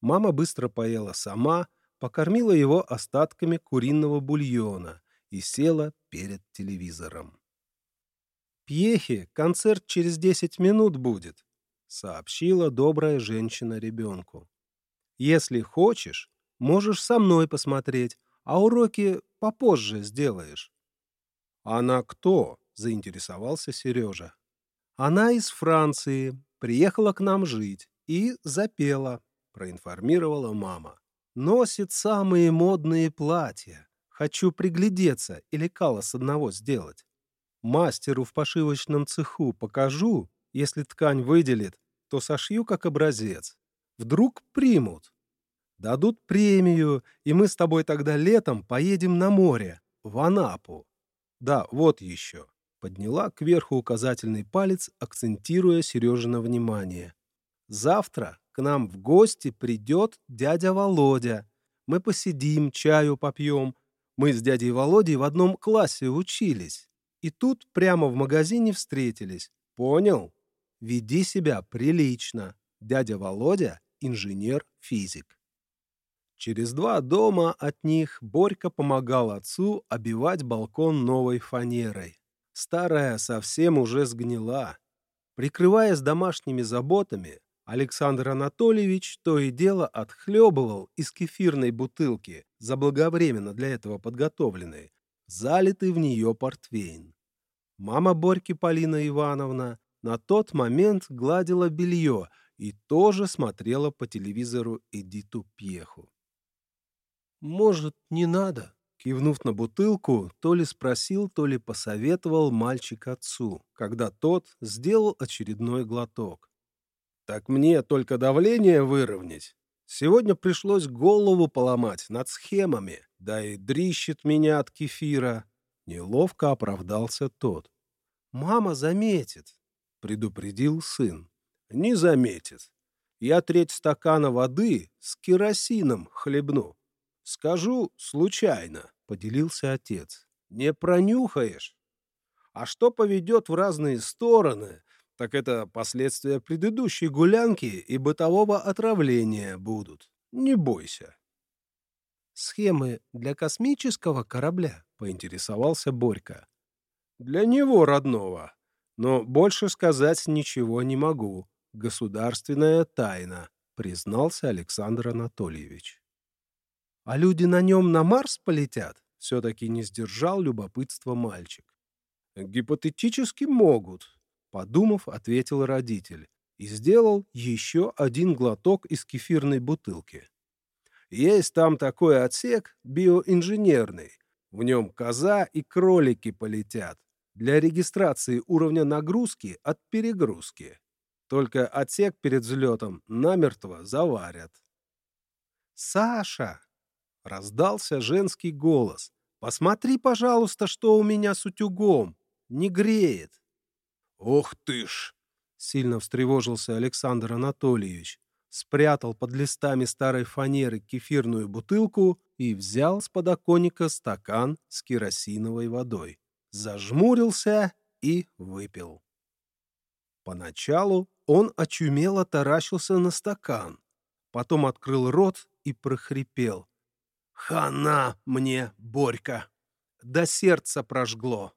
Мама быстро поела сама, покормила его остатками куриного бульона и села перед телевизором. «Пьехе концерт через 10 минут будет», — сообщила добрая женщина ребенку. «Если хочешь, можешь со мной посмотреть, а уроки попозже сделаешь». «Она кто?» заинтересовался Сережа. Она из Франции, приехала к нам жить и запела, проинформировала мама. Носит самые модные платья. Хочу приглядеться или кала с одного сделать. Мастеру в пошивочном цеху покажу, если ткань выделит, то сошью как образец. Вдруг примут. Дадут премию, и мы с тобой тогда летом поедем на море, в Анапу. Да, вот еще подняла кверху указательный палец, акцентируя Сережина внимание. «Завтра к нам в гости придет дядя Володя. Мы посидим, чаю попьем. Мы с дядей Володей в одном классе учились. И тут прямо в магазине встретились. Понял? Веди себя прилично. Дядя Володя — инженер-физик». Через два дома от них Борька помогал отцу обивать балкон новой фанерой. Старая совсем уже сгнила. Прикрываясь домашними заботами, Александр Анатольевич то и дело отхлебывал из кефирной бутылки, заблаговременно для этого подготовленной, залитый в нее портвейн. Мама Борьки Полина Ивановна на тот момент гладила белье и тоже смотрела по телевизору Эдиту Пьеху. «Может, не надо?» Кивнув на бутылку, то ли спросил, то ли посоветовал мальчик отцу, когда тот сделал очередной глоток. «Так мне только давление выровнять. Сегодня пришлось голову поломать над схемами, да и дрищет меня от кефира». Неловко оправдался тот. «Мама заметит», — предупредил сын. «Не заметит. Я треть стакана воды с керосином хлебну. «Скажу случайно», — поделился отец. «Не пронюхаешь. А что поведет в разные стороны, так это последствия предыдущей гулянки и бытового отравления будут. Не бойся». «Схемы для космического корабля?» — поинтересовался Борька. «Для него родного. Но больше сказать ничего не могу. Государственная тайна», — признался Александр Анатольевич. А люди на нем на Марс полетят? Все-таки не сдержал любопытство мальчик. Гипотетически могут, подумав, ответил родитель. и сделал еще один глоток из кефирной бутылки. Есть там такой отсек биоинженерный. В нем коза и кролики полетят для регистрации уровня нагрузки от перегрузки. Только отсек перед взлетом намертво заварят. «Саша!» — раздался женский голос. «Посмотри, пожалуйста, что у меня с утюгом. Не греет». «Ох ты ж!» — сильно встревожился Александр Анатольевич. Спрятал под листами старой фанеры кефирную бутылку и взял с подоконника стакан с керосиновой водой. Зажмурился и выпил. Поначалу он очумело таращился на стакан, потом открыл рот и прохрипел. «Хана мне, Борька!» До сердца прожгло.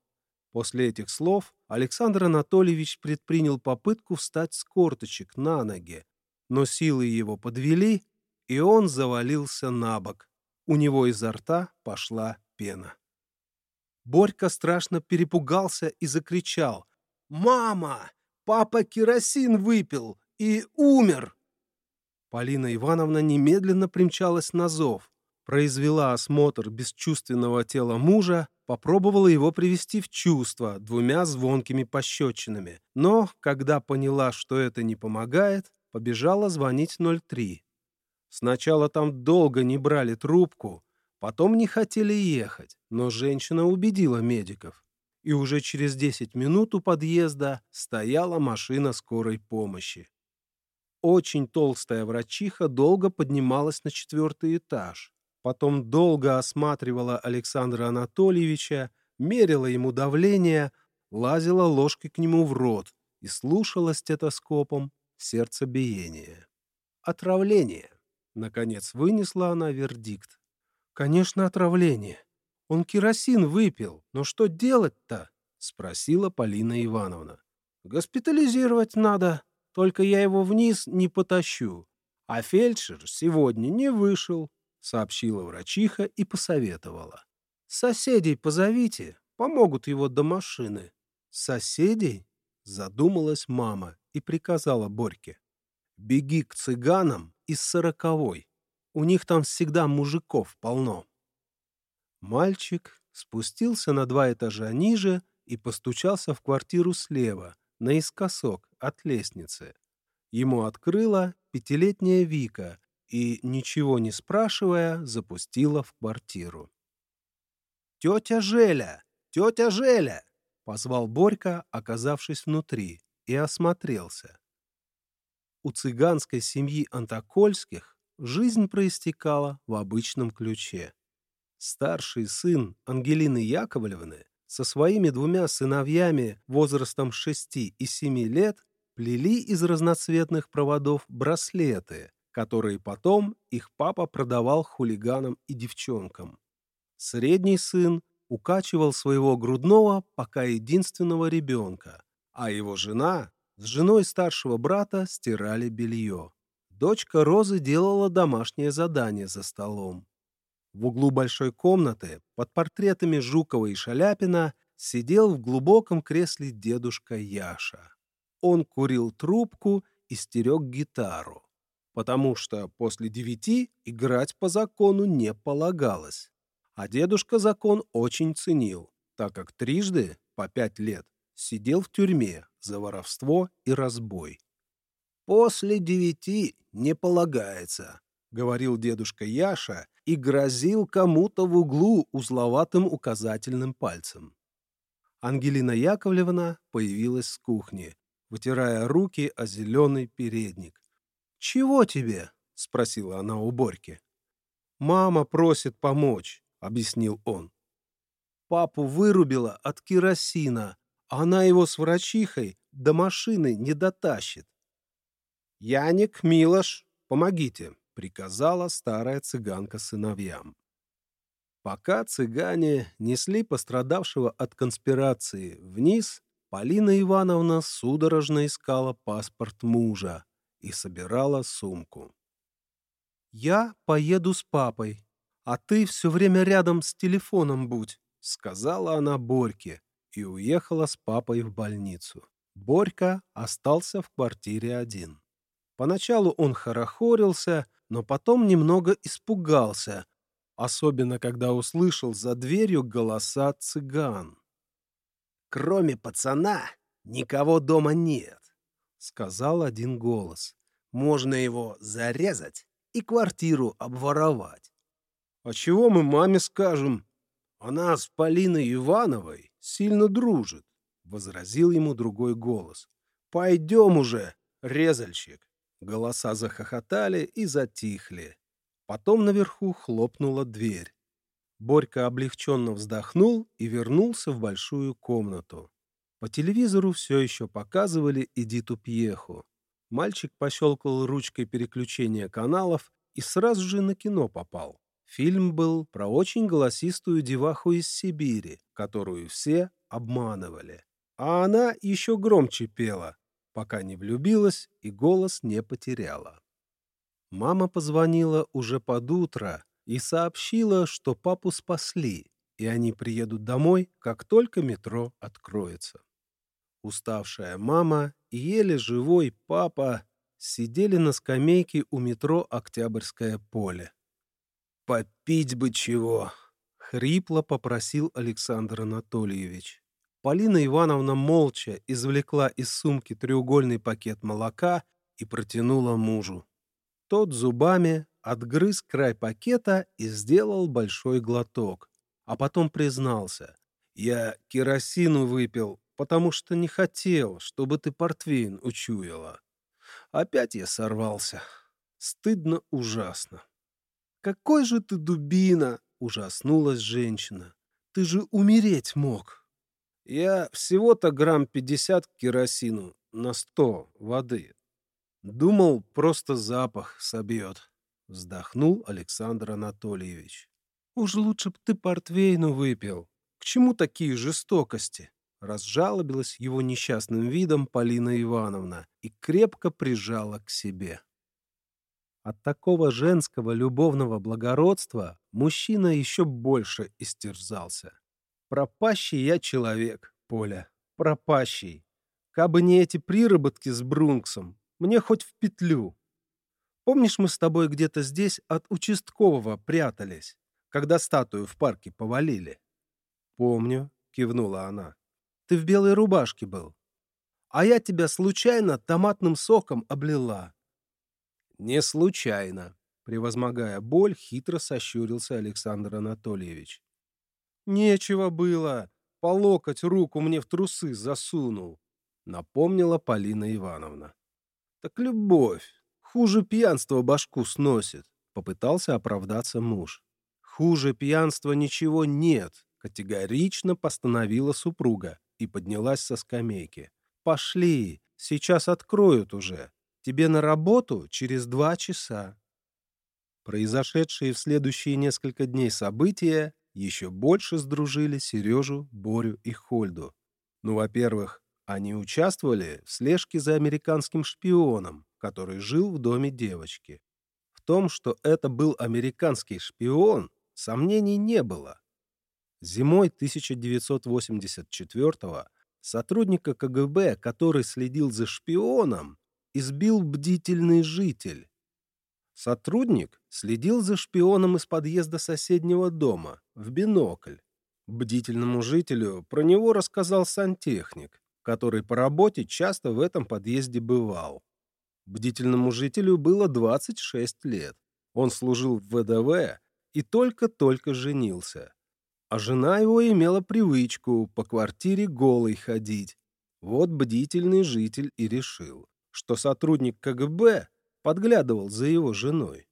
После этих слов Александр Анатольевич предпринял попытку встать с корточек на ноги, но силы его подвели, и он завалился на бок. У него изо рта пошла пена. Борька страшно перепугался и закричал. «Мама! Папа керосин выпил и умер!» Полина Ивановна немедленно примчалась на зов, произвела осмотр бесчувственного тела мужа, попробовала его привести в чувство двумя звонкими пощечинами, но, когда поняла, что это не помогает, побежала звонить 03. Сначала там долго не брали трубку, потом не хотели ехать, но женщина убедила медиков и уже через 10 минут у подъезда стояла машина скорой помощи. Очень толстая врачиха долго поднималась на четвертый этаж, потом долго осматривала Александра Анатольевича, мерила ему давление, лазила ложкой к нему в рот и слушала стетоскопом сердцебиение. «Отравление», — наконец вынесла она вердикт. «Конечно, отравление. Он керосин выпил, но что делать-то? Спросила Полина Ивановна. Госпитализировать надо, только я его вниз не потащу. А фельдшер сегодня не вышел, сообщила врачиха и посоветовала. Соседей позовите, помогут его до машины. Соседей? Задумалась мама и приказала Борьке. Беги к цыганам из сороковой. У них там всегда мужиков полно. Мальчик спустился на два этажа ниже и постучался в квартиру слева, наискосок от лестницы. Ему открыла пятилетняя Вика и, ничего не спрашивая, запустила в квартиру. «Тетя Желя! Тетя Желя!» — позвал Борька, оказавшись внутри, и осмотрелся. У цыганской семьи Антокольских жизнь проистекала в обычном ключе. Старший сын Ангелины Яковлевны со своими двумя сыновьями возрастом 6 и 7 лет плели из разноцветных проводов браслеты, которые потом их папа продавал хулиганам и девчонкам. Средний сын укачивал своего грудного, пока единственного ребенка, а его жена с женой старшего брата стирали белье. Дочка Розы делала домашнее задание за столом. В углу большой комнаты, под портретами Жукова и Шаляпина, сидел в глубоком кресле дедушка Яша. Он курил трубку и стерег гитару, потому что после девяти играть по закону не полагалось. А дедушка закон очень ценил, так как трижды, по пять лет, сидел в тюрьме за воровство и разбой. «После девяти не полагается», — говорил дедушка Яша и грозил кому-то в углу узловатым указательным пальцем. Ангелина Яковлевна появилась с кухни, вытирая руки о зеленый передник. «Чего тебе?» — спросила она у Борьки. «Мама просит помочь», — объяснил он. «Папу вырубила от керосина, а она его с врачихой до машины не дотащит». «Яник, Милош, помогите», — приказала старая цыганка сыновьям. Пока цыгане несли пострадавшего от конспирации вниз, Полина Ивановна судорожно искала паспорт мужа и собирала сумку. «Я поеду с папой, а ты все время рядом с телефоном будь», — сказала она Борьке и уехала с папой в больницу. Борька остался в квартире один. Поначалу он хорохорился, но потом немного испугался, особенно когда услышал за дверью голоса цыган. «Кроме пацана никого дома нет», — сказал один голос. «Можно его зарезать и квартиру обворовать». «А чего мы маме скажем? Она с Полиной Ивановой сильно дружит», — возразил ему другой голос. «Пойдем уже, резальщик». Голоса захохотали и затихли. Потом наверху хлопнула дверь. Борька облегченно вздохнул и вернулся в большую комнату. По телевизору все еще показывали Эдиту Пьеху. Мальчик пощелкал ручкой переключения каналов и сразу же на кино попал. Фильм был про очень голосистую деваху из Сибири, которую все обманывали. А она еще громче пела, пока не влюбилась и голос не потеряла. Мама позвонила уже под утро и сообщила, что папу спасли, и они приедут домой, как только метро откроется. Уставшая мама и еле живой папа сидели на скамейке у метро «Октябрьское поле». «Попить бы чего!» — хрипло попросил Александр Анатольевич. Полина Ивановна молча извлекла из сумки треугольный пакет молока и протянула мужу. Тот зубами отгрыз край пакета и сделал большой глоток, а потом признался. «Я керосину выпил, потому что не хотел, чтобы ты портвейн учуяла. Опять я сорвался. Стыдно ужасно». «Какой же ты дубина!» — ужаснулась женщина. «Ты же умереть мог!» Я всего-то грамм пятьдесят керосину на сто воды. Думал, просто запах собьет. Вздохнул Александр Анатольевич. Уж лучше б ты портвейну выпил. К чему такие жестокости? Разжалобилась его несчастным видом Полина Ивановна и крепко прижала к себе. От такого женского любовного благородства мужчина еще больше истерзался. Пропащий я человек, Поля, пропащий. Кабы не эти приработки с Брунксом, мне хоть в петлю. Помнишь, мы с тобой где-то здесь от участкового прятались, когда статую в парке повалили? Помню, кивнула она. Ты в белой рубашке был. А я тебя случайно томатным соком облила. Не случайно, превозмогая боль, хитро сощурился Александр Анатольевич. Нечего было. По локоть руку мне в трусы засунул, напомнила Полина Ивановна. Так любовь. Хуже пьянства башку сносит, попытался оправдаться муж. Хуже пьянства ничего нет, категорично постановила супруга и поднялась со скамейки. Пошли, сейчас откроют уже. Тебе на работу через два часа. Произошедшие в следующие несколько дней события еще больше сдружили Сережу, Борю и Хольду. Ну, во-первых, они участвовали в слежке за американским шпионом, который жил в доме девочки. В том, что это был американский шпион, сомнений не было. Зимой 1984-го сотрудника КГБ, который следил за шпионом, избил бдительный житель. Сотрудник следил за шпионом из подъезда соседнего дома, в бинокль. Бдительному жителю про него рассказал сантехник, который по работе часто в этом подъезде бывал. Бдительному жителю было 26 лет. Он служил в ВДВ и только-только женился. А жена его имела привычку по квартире голой ходить. Вот бдительный житель и решил, что сотрудник КГБ подглядывал за его женой.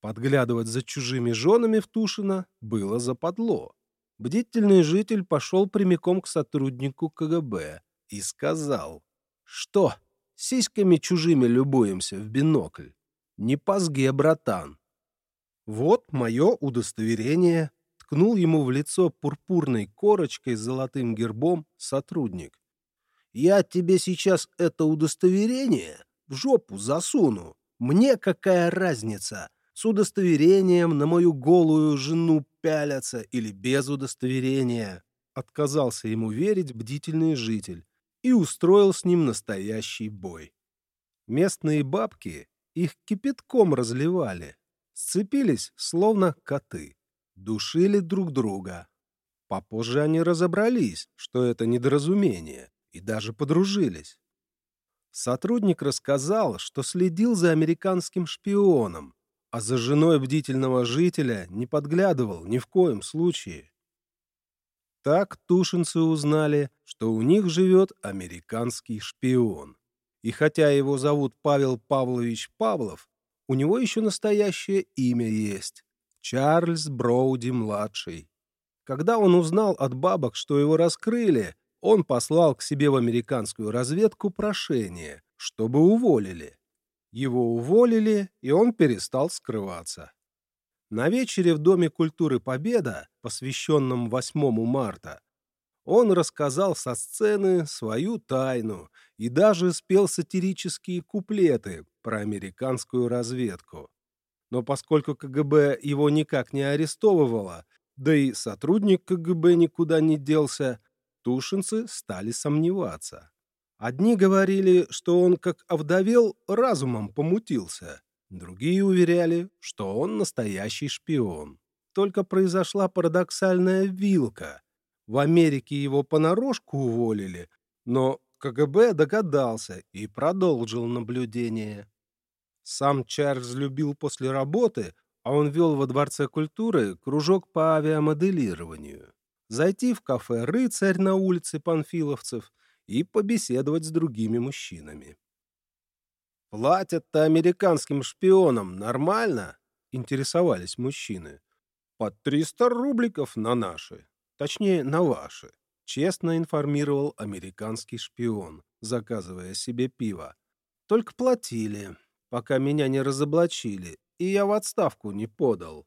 Подглядывать за чужими женами в Тушино было западло. Бдительный житель пошел прямиком к сотруднику КГБ и сказал, что сиськами чужими любуемся в бинокль. Не позге, братан. Вот мое удостоверение, ткнул ему в лицо пурпурной корочкой с золотым гербом сотрудник. Я тебе сейчас это удостоверение в жопу засуну. Мне какая разница, с удостоверением на мою голую жену пялятся или без удостоверения? Отказался ему верить бдительный житель и устроил с ним настоящий бой. Местные бабки их кипятком разливали, сцепились, словно коты, душили друг друга. Попозже они разобрались, что это недоразумение, и даже подружились. Сотрудник рассказал, что следил за американским шпионом, а за женой бдительного жителя не подглядывал ни в коем случае. Так тушинцы узнали, что у них живет американский шпион. И хотя его зовут Павел Павлович Павлов, у него еще настоящее имя есть — Чарльз Броуди-младший. Когда он узнал от бабок, что его раскрыли, он послал к себе в американскую разведку прошение, чтобы уволили. Его уволили, и он перестал скрываться. На вечере в Доме культуры «Победа», посвященном 8 марта, он рассказал со сцены свою тайну и даже спел сатирические куплеты про американскую разведку. Но поскольку КГБ его никак не арестовывало, да и сотрудник КГБ никуда не делся, тушинцы стали сомневаться. Одни говорили, что он, как овдовел, разумом помутился. Другие уверяли, что он настоящий шпион. Только произошла парадоксальная вилка. В Америке его понарошку уволили, но КГБ догадался и продолжил наблюдение. Сам Чарльз любил после работы, а он вел во Дворце культуры кружок по авиамоделированию. Зайти в кафе «Рыцарь» на улице Панфиловцев – и побеседовать с другими мужчинами. «Платят-то американским шпионам нормально?» — интересовались мужчины. «Под 300 рубликов на наши, точнее, на ваши», — честно информировал американский шпион, заказывая себе пиво. «Только платили, пока меня не разоблачили, и я в отставку не подал».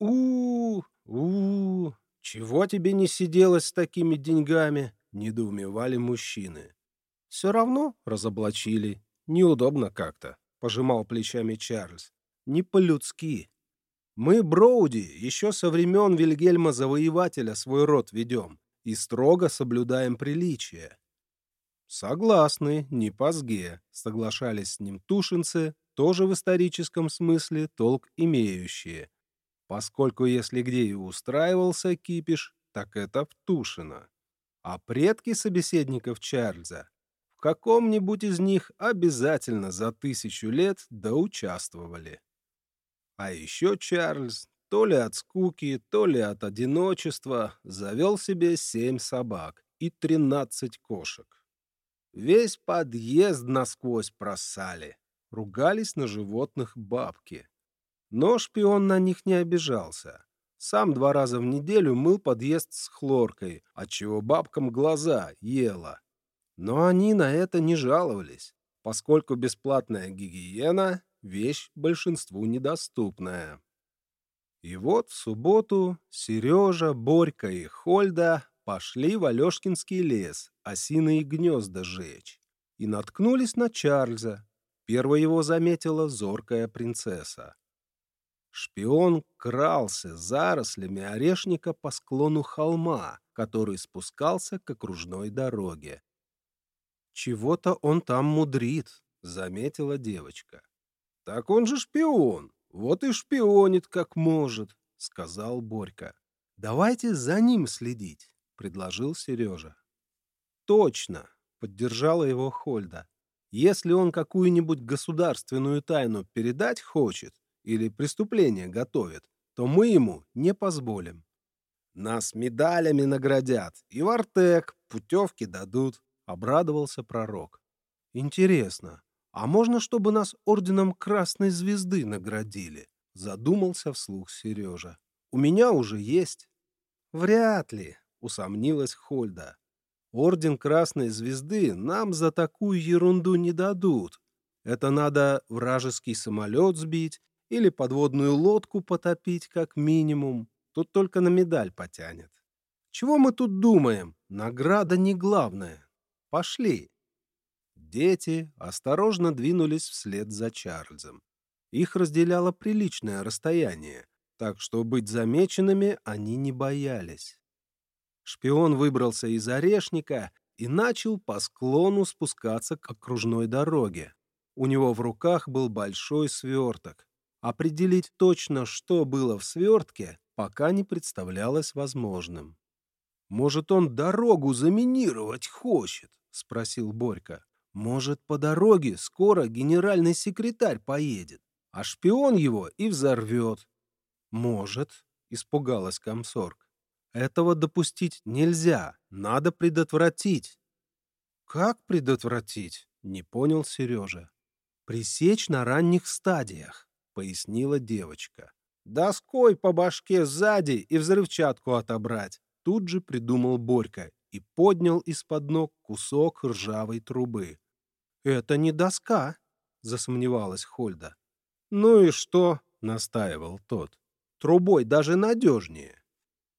«У-у-у, чего тебе не сиделось с такими деньгами?» — недоумевали мужчины. «Все равно разоблачили. Неудобно как-то», — пожимал плечами Чарльз. «Не по-людски. Мы, Броуди, еще со времен Вильгельма Завоевателя свой род ведем и строго соблюдаем приличия». «Согласны, не по сге», — соглашались с ним тушинцы, тоже в историческом смысле толк имеющие, поскольку если где и устраивался кипиш, так это в Тушино а предки собеседников Чарльза в каком-нибудь из них обязательно за тысячу лет доучаствовали. А еще Чарльз, то ли от скуки, то ли от одиночества, завел себе семь собак и тринадцать кошек. Весь подъезд насквозь просали, ругались на животных бабки. Но шпион на них не обижался. Сам два раза в неделю мыл подъезд с хлоркой, отчего бабкам глаза ела. Но они на это не жаловались, поскольку бесплатная гигиена – вещь большинству недоступная. И вот в субботу Сережа, Борька и Хольда пошли в Алешкинский лес осиные гнезда жечь и наткнулись на Чарльза. Первой его заметила зоркая принцесса. Шпион крался зарослями орешника по склону холма, который спускался к окружной дороге. «Чего-то он там мудрит», — заметила девочка. «Так он же шпион, вот и шпионит как может», — сказал Борька. «Давайте за ним следить», — предложил Сережа. «Точно», — поддержала его Хольда. «Если он какую-нибудь государственную тайну передать хочет, или преступление готовит, то мы ему не позволим. Нас медалями наградят и в Артек путевки дадут, — обрадовался пророк. Интересно, а можно, чтобы нас орденом Красной Звезды наградили? Задумался вслух Сережа. У меня уже есть. Вряд ли, усомнилась Хольда. Орден Красной Звезды нам за такую ерунду не дадут. Это надо вражеский самолет сбить или подводную лодку потопить как минимум. Тут только на медаль потянет. Чего мы тут думаем? Награда не главное. Пошли. Дети осторожно двинулись вслед за Чарльзом. Их разделяло приличное расстояние, так что быть замеченными они не боялись. Шпион выбрался из орешника и начал по склону спускаться к окружной дороге. У него в руках был большой сверток. Определить точно, что было в свертке, пока не представлялось возможным. «Может, он дорогу заминировать хочет?» — спросил Борька. «Может, по дороге скоро генеральный секретарь поедет, а шпион его и взорвет». «Может», — испугалась комсорг. «Этого допустить нельзя, надо предотвратить». «Как предотвратить?» — не понял Сережа. «Пресечь на ранних стадиях», — пояснила девочка. «Доской по башке сзади и взрывчатку отобрать», — тут же придумал Борька и поднял из-под ног кусок ржавой трубы. «Это не доска», — засомневалась Хольда. «Ну и что?» — настаивал тот. «Трубой даже надежнее».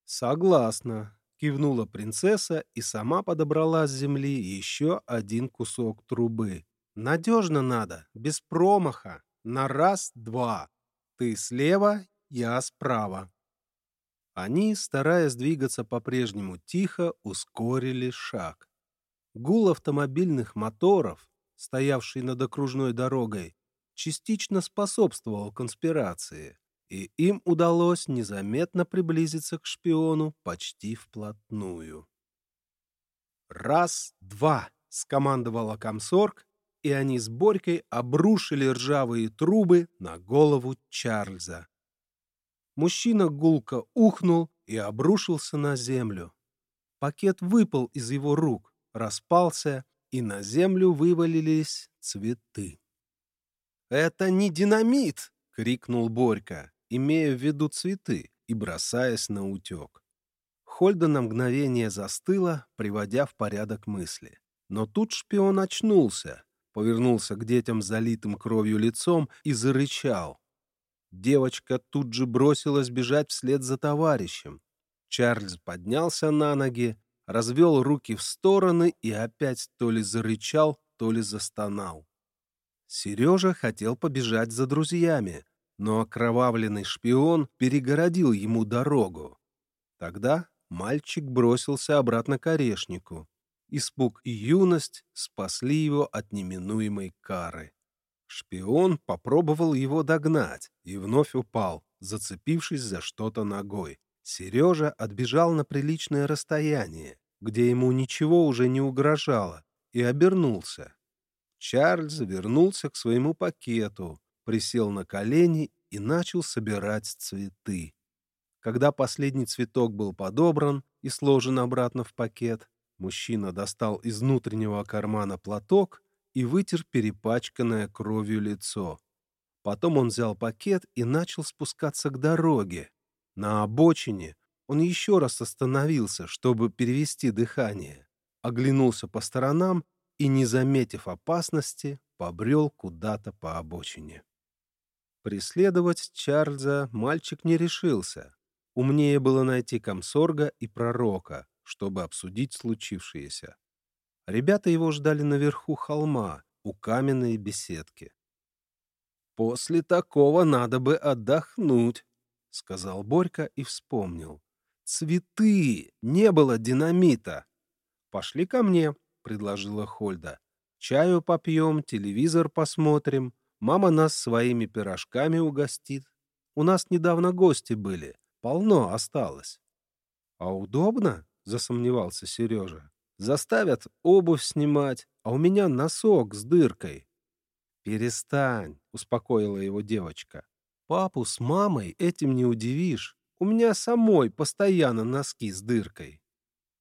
«Согласна», — кивнула принцесса и сама подобрала с земли еще один кусок трубы. «Надежно надо, без промаха, на раз-два. Ты слева, я справа». Они, стараясь двигаться по-прежнему тихо, ускорили шаг. Гул автомобильных моторов, стоявший над окружной дорогой, частично способствовал конспирации, и им удалось незаметно приблизиться к шпиону почти вплотную. «Раз, два!» — скомандовала комсорг, и они с Борькой обрушили ржавые трубы на голову Чарльза. Мужчина гулко ухнул и обрушился на землю. Пакет выпал из его рук, распался, и на землю вывалились цветы. «Это не динамит!» — крикнул Борька, имея в виду цветы и бросаясь на утек. Хольда на мгновение застыла, приводя в порядок мысли. Но тут шпион очнулся, повернулся к детям залитым кровью лицом и зарычал. Девочка тут же бросилась бежать вслед за товарищем. Чарльз поднялся на ноги, развел руки в стороны и опять то ли зарычал, то ли застонал. Сережа хотел побежать за друзьями, но окровавленный шпион перегородил ему дорогу. Тогда мальчик бросился обратно к орешнику. Испуг и юность спасли его от неминуемой кары. Шпион попробовал его догнать и вновь упал, зацепившись за что-то ногой. Сережа отбежал на приличное расстояние, где ему ничего уже не угрожало, и обернулся. Чарльз вернулся к своему пакету, присел на колени и начал собирать цветы. Когда последний цветок был подобран и сложен обратно в пакет, мужчина достал из внутреннего кармана платок и вытер перепачканное кровью лицо. Потом он взял пакет и начал спускаться к дороге. На обочине он еще раз остановился, чтобы перевести дыхание, оглянулся по сторонам и, не заметив опасности, побрел куда-то по обочине. Преследовать Чарльза мальчик не решился. Умнее было найти комсорга и пророка, чтобы обсудить случившееся. Ребята его ждали наверху холма, у каменной беседки. «После такого надо бы отдохнуть», — сказал Борька и вспомнил. «Цветы! Не было динамита!» «Пошли ко мне», — предложила Хольда. «Чаю попьем, телевизор посмотрим. Мама нас своими пирожками угостит. У нас недавно гости были. Полно осталось». «А удобно?» — засомневался Сережа. Заставят обувь снимать, а у меня носок с дыркой. «Перестань», — успокоила его девочка. «Папу с мамой этим не удивишь. У меня самой постоянно носки с дыркой.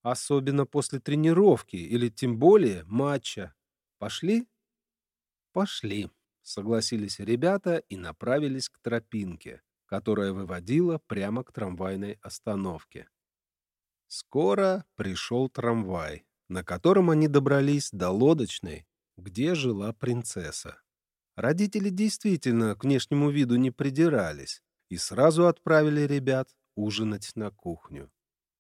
Особенно после тренировки или тем более матча. Пошли?» «Пошли», — согласились ребята и направились к тропинке, которая выводила прямо к трамвайной остановке. Скоро пришел трамвай на котором они добрались до лодочной, где жила принцесса. Родители действительно к внешнему виду не придирались и сразу отправили ребят ужинать на кухню.